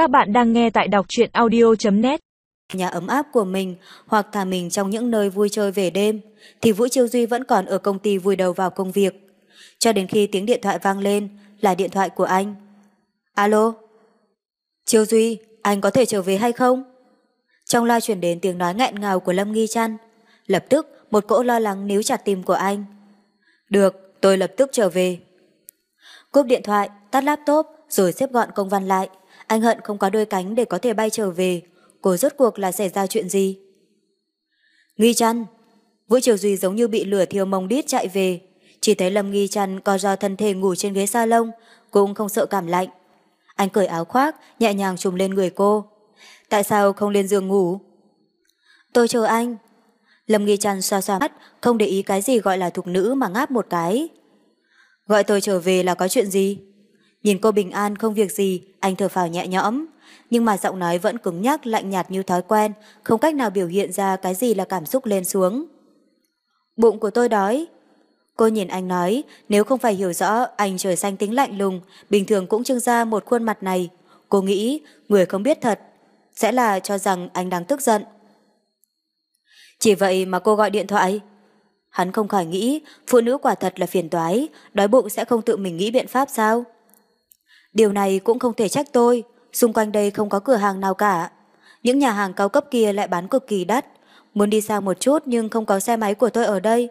Các bạn đang nghe tại đọc truyện audio.net Nhà ấm áp của mình hoặc thả mình trong những nơi vui chơi về đêm thì Vũ Chiêu Duy vẫn còn ở công ty vui đầu vào công việc. Cho đến khi tiếng điện thoại vang lên là điện thoại của anh. Alo? Chiêu Duy, anh có thể trở về hay không? Trong loa chuyển đến tiếng nói nghẹn ngào của Lâm Nghi Trăn. Lập tức một cỗ lo lắng níu chặt tim của anh. Được, tôi lập tức trở về. Cúp điện thoại, tắt laptop rồi xếp gọn công văn lại. Anh hận không có đôi cánh để có thể bay trở về. Cô rốt cuộc là xảy ra chuyện gì? Nghi chăn. Vũ Triều Duy giống như bị lửa thiêu mông đít chạy về. Chỉ thấy Lâm Nghi chăn co do thân thể ngủ trên ghế salon, cũng không sợ cảm lạnh. Anh cởi áo khoác, nhẹ nhàng trùm lên người cô. Tại sao không lên giường ngủ? Tôi chờ anh. Lâm Nghi chăn xoa xoa mắt, không để ý cái gì gọi là thục nữ mà ngáp một cái. Gọi tôi trở về là có chuyện gì? Nhìn cô bình an không việc gì, anh thở phào nhẹ nhõm. Nhưng mà giọng nói vẫn cứng nhắc, lạnh nhạt như thói quen, không cách nào biểu hiện ra cái gì là cảm xúc lên xuống. Bụng của tôi đói. Cô nhìn anh nói, nếu không phải hiểu rõ anh trời xanh tính lạnh lùng, bình thường cũng trưng ra một khuôn mặt này. Cô nghĩ, người không biết thật, sẽ là cho rằng anh đang tức giận. Chỉ vậy mà cô gọi điện thoại. Hắn không khỏi nghĩ, phụ nữ quả thật là phiền toái, đói bụng sẽ không tự mình nghĩ biện pháp sao? Điều này cũng không thể trách tôi, xung quanh đây không có cửa hàng nào cả. Những nhà hàng cao cấp kia lại bán cực kỳ đắt. Muốn đi xa một chút nhưng không có xe máy của tôi ở đây.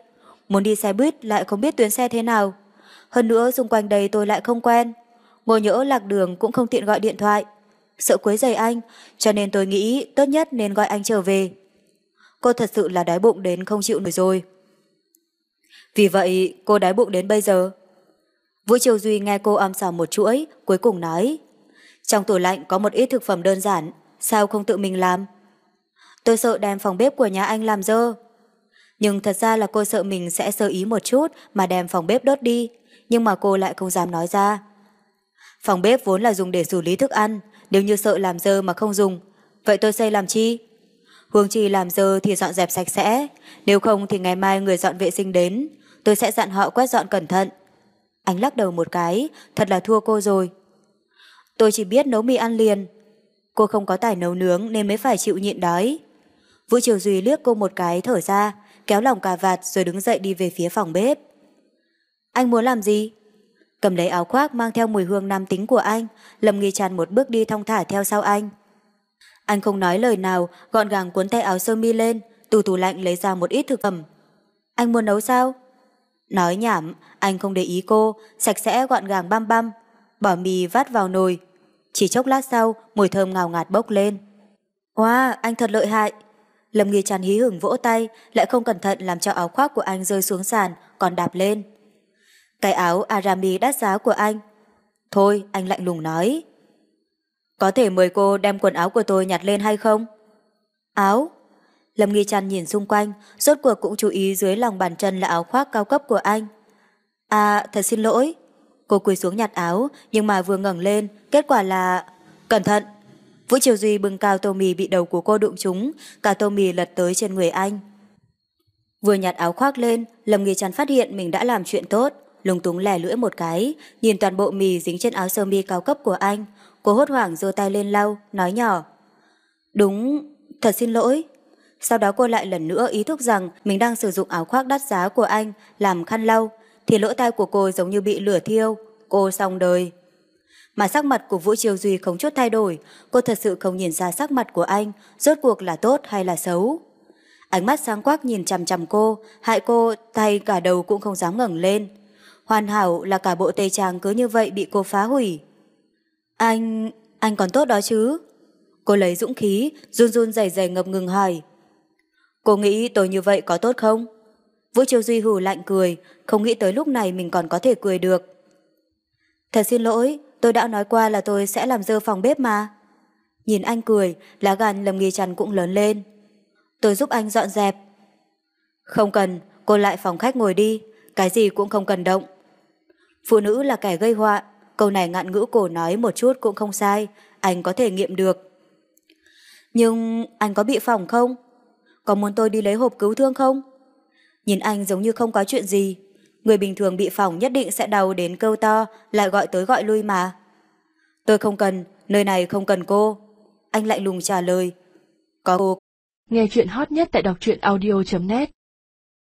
Muốn đi xe buýt lại không biết tuyến xe thế nào. Hơn nữa xung quanh đây tôi lại không quen. Ngồi nhỡ lạc đường cũng không tiện gọi điện thoại. Sợ quấy giày anh, cho nên tôi nghĩ tốt nhất nên gọi anh trở về. Cô thật sự là đói bụng đến không chịu nổi rồi. Vì vậy cô đói bụng đến bây giờ. Vũ Triều Duy nghe cô âm sào một chuỗi, cuối cùng nói. Trong tủ lạnh có một ít thực phẩm đơn giản, sao không tự mình làm? Tôi sợ đem phòng bếp của nhà anh làm dơ. Nhưng thật ra là cô sợ mình sẽ sơ ý một chút mà đem phòng bếp đốt đi, nhưng mà cô lại không dám nói ra. Phòng bếp vốn là dùng để xử lý thức ăn, nếu như sợ làm dơ mà không dùng, vậy tôi xây làm chi? Hương chi làm dơ thì dọn dẹp sạch sẽ, nếu không thì ngày mai người dọn vệ sinh đến, tôi sẽ dặn họ quét dọn cẩn thận. Anh lắc đầu một cái, thật là thua cô rồi. Tôi chỉ biết nấu mì ăn liền. Cô không có tài nấu nướng nên mới phải chịu nhịn đói. Vũ Triều Duy liếc cô một cái thở ra, kéo lòng cà vạt rồi đứng dậy đi về phía phòng bếp. Anh muốn làm gì? Cầm lấy áo khoác mang theo mùi hương nam tính của anh, Lâm Nghi Tràn một bước đi thong thả theo sau anh. Anh không nói lời nào, gọn gàng cuốn tay áo sơ mi lên, từ tủ lạnh lấy ra một ít thực phẩm. Anh muốn nấu sao? Nói nhảm, anh không để ý cô, sạch sẽ gọn gàng băm băm, bỏ mì vắt vào nồi. Chỉ chốc lát sau, mùi thơm ngào ngạt bốc lên. Wow, anh thật lợi hại. Lâm Nghi Tràn hí hửng vỗ tay, lại không cẩn thận làm cho áo khoác của anh rơi xuống sàn, còn đạp lên. Cái áo Arami đắt giá của anh. Thôi, anh lạnh lùng nói. Có thể mời cô đem quần áo của tôi nhặt lên hay không? Áo? Lâm Nghi Trăn nhìn xung quanh, rốt cuộc cũng chú ý dưới lòng bàn chân là áo khoác cao cấp của anh. À, thật xin lỗi. Cô quỳ xuống nhặt áo, nhưng mà vừa ngẩng lên, kết quả là... Cẩn thận! Vũ Triều Duy bưng cao tô mì bị đầu của cô đụng trúng, cả tô mì lật tới trên người anh. Vừa nhặt áo khoác lên, Lâm Nghi Trăn phát hiện mình đã làm chuyện tốt, lùng túng lè lưỡi một cái, nhìn toàn bộ mì dính trên áo sơ mi cao cấp của anh. Cô hốt hoảng giơ tay lên lau, nói nhỏ. Đúng, thật xin lỗi. Sau đó cô lại lần nữa ý thức rằng mình đang sử dụng áo khoác đắt giá của anh làm khăn lau, thì lỗ tai của cô giống như bị lửa thiêu, cô xong đời. Mà sắc mặt của Vũ Triều Duy không chút thay đổi, cô thật sự không nhìn ra sắc mặt của anh, rốt cuộc là tốt hay là xấu. Ánh mắt sáng quắc nhìn chằm chằm cô, hại cô tay cả đầu cũng không dám ngẩng lên. Hoàn hảo là cả bộ tây trang cứ như vậy bị cô phá hủy. Anh... anh còn tốt đó chứ? Cô lấy dũng khí, run run rẩy rẩy ngập ngừng hỏi. Cô nghĩ tôi như vậy có tốt không? Vũ Triều Duy hù lạnh cười, không nghĩ tới lúc này mình còn có thể cười được. Thật xin lỗi, tôi đã nói qua là tôi sẽ làm dơ phòng bếp mà. Nhìn anh cười, lá gan lầm nghi chăn cũng lớn lên. Tôi giúp anh dọn dẹp. Không cần, cô lại phòng khách ngồi đi, cái gì cũng không cần động. Phụ nữ là kẻ gây họa, câu này ngạn ngữ cổ nói một chút cũng không sai, anh có thể nghiệm được. Nhưng anh có bị phòng không? Có muốn tôi đi lấy hộp cứu thương không? Nhìn anh giống như không có chuyện gì. Người bình thường bị phỏng nhất định sẽ đau đến câu to, lại gọi tới gọi lui mà. Tôi không cần, Nơi này không cần cô. Anh lạnh lùng trả lời. Có cô. Nghe chuyện hot nhất tại đọc truyện audio.net